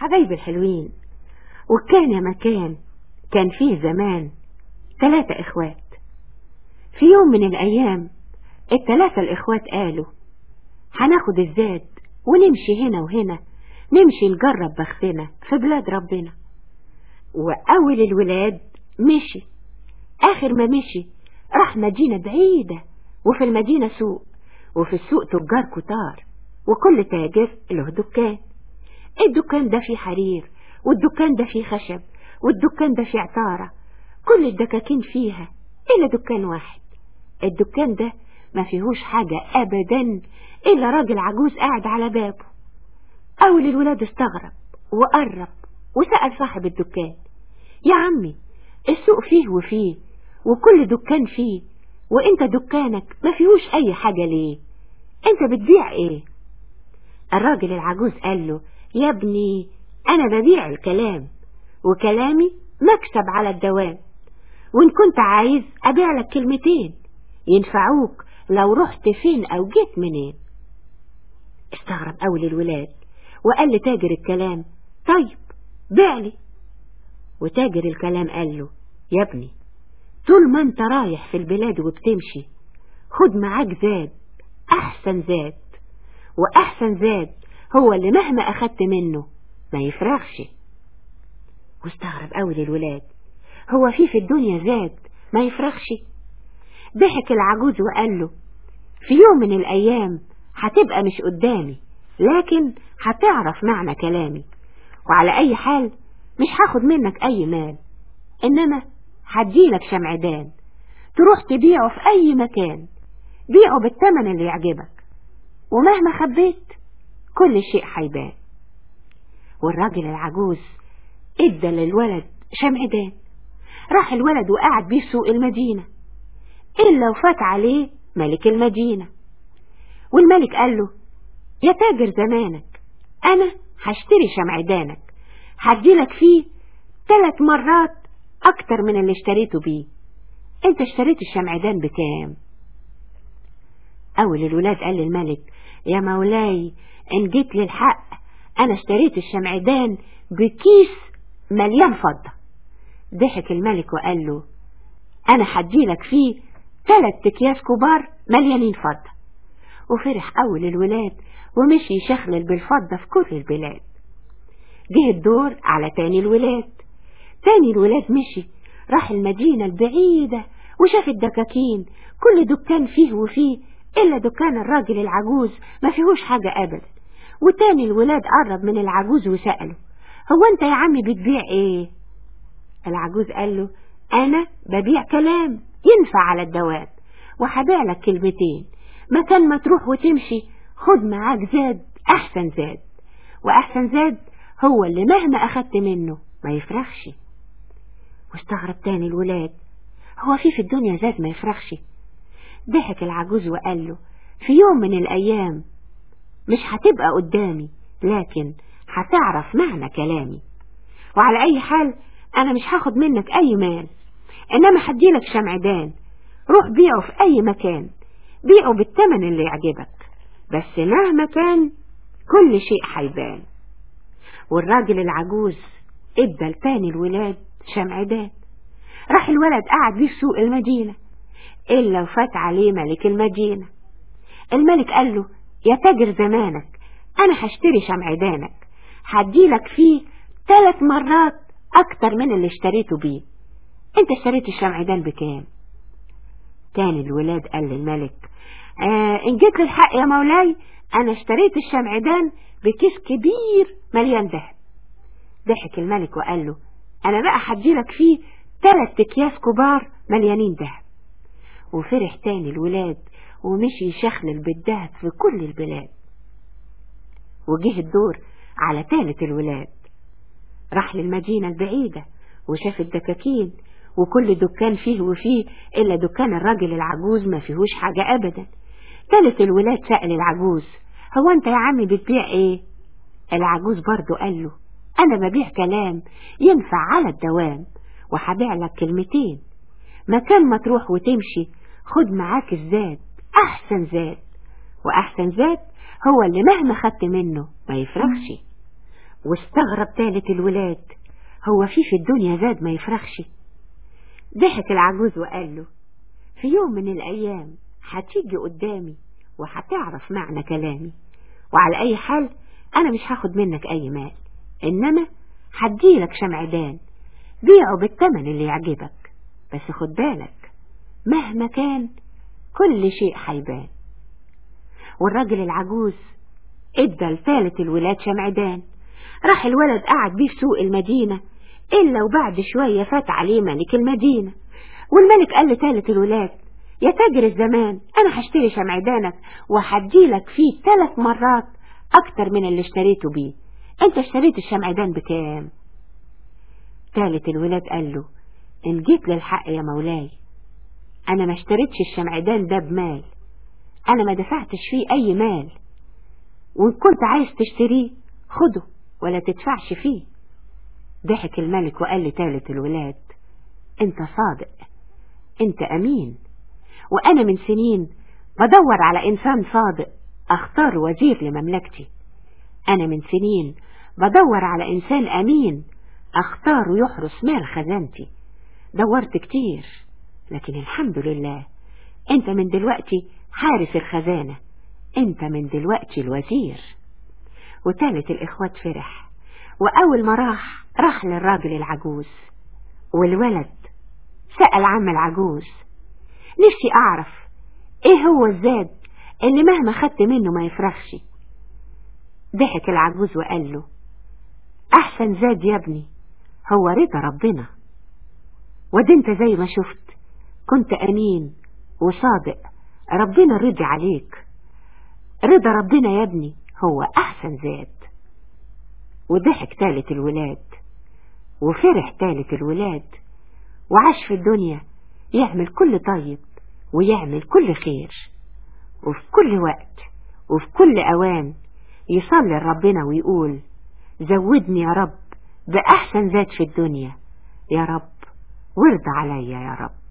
حبايبي الحلوين. وكان يا مكان كان فيه زمان ثلاثة إخوات. في يوم من الأيام الثلاثة الإخوات قالوا هناخد الزاد ونمشي هنا وهنا نمشي نجرب بختنا في بلاد ربنا. وأول الولاد مشي. آخر ما مشي راح مدينة بعيدة وفي المدينة سوق وفي السوق تجار كتار وكل تاجر له دكان. الدكان ده فيه حرير والدكان ده فيه خشب والدكان ده فيه عطارة. كل الدكاكين فيها إلا دكان واحد. الدكان ده ما فيهوش حاجة أبدا إلا راجل عجوز قاعد على بابه. أول الولاد استغرب وقرب وسأل صاحب الدكان يا عمي السوق فيه وفيه وكل دكان فيه وإنت دكانك ما فيهوش أي حاجة ليه؟ إنت بتبيع إيه؟ الراجل العجوز قال له يا ابني أنا ببيع الكلام وكلامي مكسب على الدوام. وإن كنت عايز أبيع لك كلمتين ينفعوك لو رحت فين أو جيت منين. استغرب أول الولاد وقال لتاجر الكلام طيب بيع وتاجر الكلام قال له يا ابني طول ما أنت رايح في البلاد وبتمشي خد معاك زاد أحسن زاد. وأحسن زاد هو اللي مهما أخدت منه ما يفرغش. واستغرب قوي للولاد. هو في في الدنيا زاد ما يفرغش. ضحك العجوز وقال له في يوم من الأيام هتبقى مش قدامي لكن هتعرف معنى كلامي وعلى أي حال مش هاخد منك أي مال إنما هديلك شمعدان تروح تبيعه في أي مكان بيعه بالثمن اللي يعجبك ومهما خبيت كل شيء هيبان والراجل العجوز إدى للولد شمعدان راح الولد وقعد بيه سوق المدينة. إلا وفات عليه ملك المدينة. والملك قال له يا تاجر زمانك أنا هشتري شمعدانك هديلك فيه ثلاث مرات أكتر من اللي اشتريته بيه. أنت اشتريت الشمعدان بكام؟ أول الولاد قال للملك يا مولاي إن جيت للحق أنا اشتريت الشمعدان بكيس مليان فضة. ضحك الملك وقال له أنا هديلك فيه ثلاث أكياس كبار مليانين فضة. وفرح أول الولاد ومشي يشخلل بالفضة في كل البلاد. جه الدور على تاني الولاد. تاني الولاد مشي راح المدينة البعيدة وشاف الدكاكين كل دكان فيه وفيه إلا دكان الراجل العجوز ما فيهوش حاجة أبدا. وتاني الولاد قرب من العجوز وسأله هو أنت يا عمي بتبيع إيه؟ العجوز قال له أنا ببيع كلام ينفع على الدوام وهبيع لك كلمتين مكان ما تروح وتمشي خد معاك زاد أحسن زاد وأحسن زاد هو اللي مهما أخدت منه ما يفرخش. واستغرب تاني الولاد هو في في الدنيا زاد ما يفرخش؟ ضحك العجوز وقال له في يوم من الأيام مش هتبقى قدامي لكن هتعرف معنى كلامي. وعلى أي حال أنا مش هاخد منك أي مال إنما هديلك شمعدان. روح بيعه في أي مكان بيعه بالثمن اللي يعجبك. بس مهما كان كل شيء هيبان. والراجل العجوز إدى لتاني الولاد شمعدان. راح الولد قعد بيه في سوق المدينة إلا وفات عليه ملك المدينة. الملك قال له يا تاجر زمانك أنا هشتري شمعدانك هديلك فيه ثلاث مرات أكتر من اللي اشتريته بيه. أنت اشتريت الشمعدان بكام؟ تاني الولاد قال للملك آه إن جيت للحق يا مولاي أنا اشتريت الشمعدان بكيس كبير مليان ذهب. ضحك الملك وقال له أنا بقى هديلك فيه تلات أكياس كبار مليانين دهب وفرح تاني الولاد ومشي يشخلل بالدهب في كل البلاد. وجه الدور على تالت الولاد. راح للمدينة البعيدة وشاف الدكاكين وكل دكان فيه وفيه إلا دكان الراجل العجوز ما فيهوش حاجة أبدا. تالت الولاد سأل العجوز هو أنت يا عمي بتبيع إيه؟ العجوز برضو قال له أنا ببيع كلام ينفع على الدوام وهبيع لك كلمتين. مكان ما تروح وتمشي خد معاك الزاد أحسن زاد وأحسن زاد هو اللي مهما خدت منه ما يفرغش. واستغرب تالت الولاد هو في في الدنيا زاد ما يفرخش ضحك العجوز وقال له في يوم من الأيام هتيجي قدامي وهتعرف معنى كلامي وعلى أي حال أنا مش هاخد منك أي مال إنما هديلك شمعدان بيعه بالتمن اللي يعجبك. بس خد بالك مهما كان كل شيء هيبان والراجل العجوز إدى لثالث الولاد شمعدان. راح الولد قعد بيه في سوق المدينة إلا وبعد شوية فات عليه ملك المدينة. والملك قال لثالث الولاد يا تاجر الزمان أنا هشتري شمعدانك وهديلك فيه ثلاث مرات أكتر من اللي اشتريته بيه. أنت اشتريت الشمعدان بكام؟ ثالث الولاد قال له إن جيت للحق يا مولاي أنا ما اشتريتش الشمعدان ده بمال. أنا ما دفعتش فيه أي مال. وإن كنت عايز تشتريه خده ولا تدفعش فيه. ضحك الملك وقال لثالث الولاد أنت صادق أنت أمين. وأنا من سنين بدور على إنسان صادق أختار وزير لمملكتي. أنا من سنين بدور على إنسان أمين اختاره يحرس مال خزانتي. دورت كتير. لكن الحمد لله. أنت من دلوقتي حارس الخزانة. أنت من دلوقتي الوزير. وتالت الإخوات فرح. وأول ما راح راح للراجل العجوز. والولد سأل عم العجوز نفسي أعرف إيه هو الزاد اللي مهما خدت منه ما يفرخش؟ ضحك العجوز وقال له أحسن زاد يا ابني هو رضا ربنا. ودي انت زي ما شفت. كنت أمين وصادق. ربنا رضي عليك. رضا ربنا يا ابني هو أحسن زاد وضحك تالت الولاد. وفرح تالت الولاد. وعاش في الدنيا يعمل كل طيب ويعمل كل خير. وفي كل وقت وفي كل أوان يصلي لربنا ويقول زودني يا رب بأحسن ذات في الدنيا. يا رب وارضى عليا يا رب.